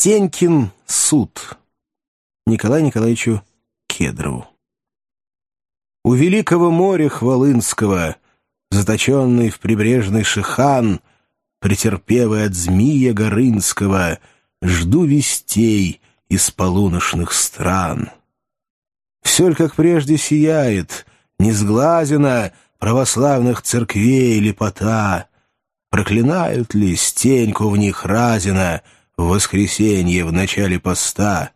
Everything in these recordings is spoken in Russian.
Стенькин суд. Николаю Николаевичу Кедрову. У великого моря Хвалынского, заточенный в прибрежный шихан, претерпевый от змея Горынского, жду вестей из полуношных стран. Все, как прежде, сияет, не сглазено православных церквей лепота. Проклинают ли стеньку в них разина в воскресенье в начале поста?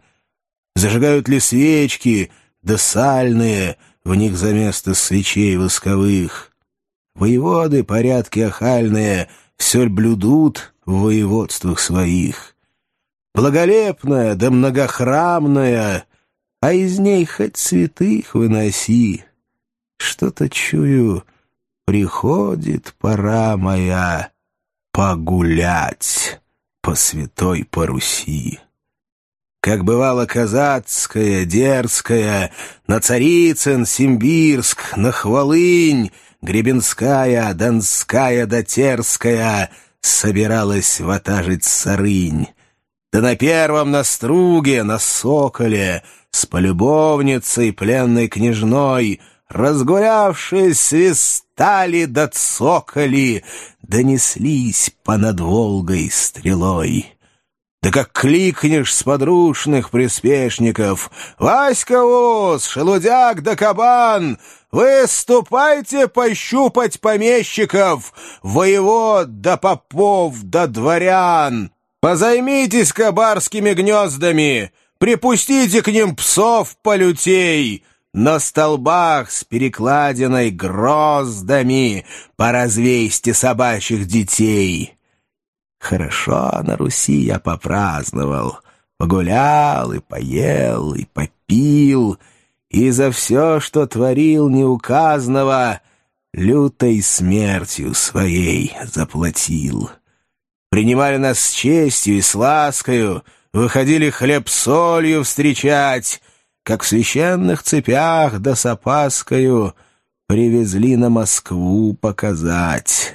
Зажигают ли свечки, да сальные, в них за место свечей восковых? Воеводы порядки охальные все блюдут в воеводствах своих. Благолепная да многохрамная, а из ней хоть святых выноси. Что-то чую, приходит пора моя погулять по святой Паруси. Как бывало казацкая, дерзкая, на Царицын, Симбирск, на Хвалынь, Гребенская, Донская да Терская собиралась ватажить Сарынь. Да на первом на струге, на соколе, с полюбовницей пленной княжной, разгулявшись, свистали да цоколи, донеслись понад Волгой стрелой. Да как кликнешь с подручных приспешников «Васька Ус, Шелудяк да Кабан, выступайте пощупать помещиков, воевод да попов да дворян! Позаймитесь кабарскими гнездами, припустите к ним псов полютей!» На столбах с перекладиной гроздами Поразвейте собачьих детей. Хорошо на Руси я попраздновал, погулял и поел, и попил, и за все, что творил неуказного, лютой смертью своей заплатил. Принимали нас с честью и с ласкою, выходили хлеб-солью встречать, как в священных цепях да с опаскою привезли на Москву показать».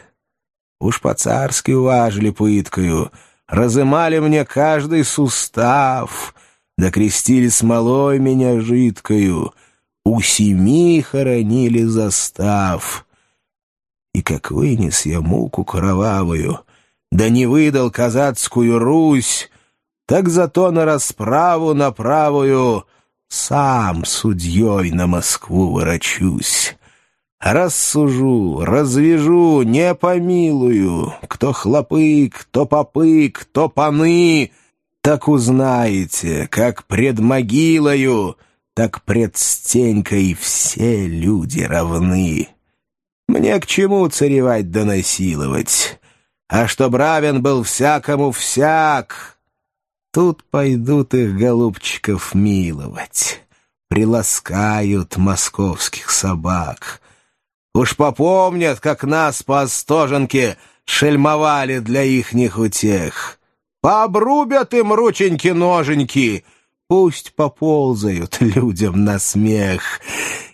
Уж по-царски уважили пыткою, разымали мне каждый сустав, да крестили смолой меня жидкою, у семи хоронили застав. И как вынес я муку кровавую, да не выдал казацкую Русь, так зато на расправу на правую сам судьей на Москву ворочусь. Рассужу, развяжу, не помилую. Кто хлопы, кто попы, кто паны, так узнаете, как пред могилою, так пред стенькой все люди равны. Мне к чему царевать да насиловать? А чтоб равен был всякому всяк, тут пойдут их голубчиков миловать. Приласкают московских собак — Уж попомнят, как нас по Остоженке шельмовали для ихних утех. Пообрубят им рученьки-ноженьки, пусть поползают людям на смех.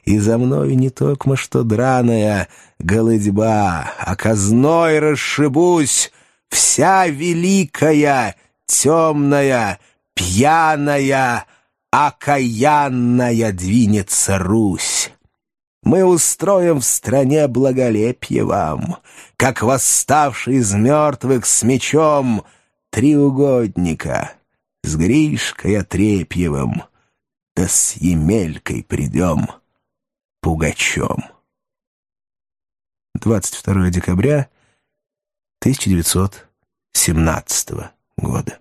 И за мной не только что драная голыдьба, а казной расшибусь, вся великая, темная, пьяная, окаянная двинется Русь. Мы устроим в стране благолепие вам, как восставший из мертвых с мечом треугодника, с Гришкой Отрепьевым, да с Емелькой придем пугачом. 22 декабря 1917 года.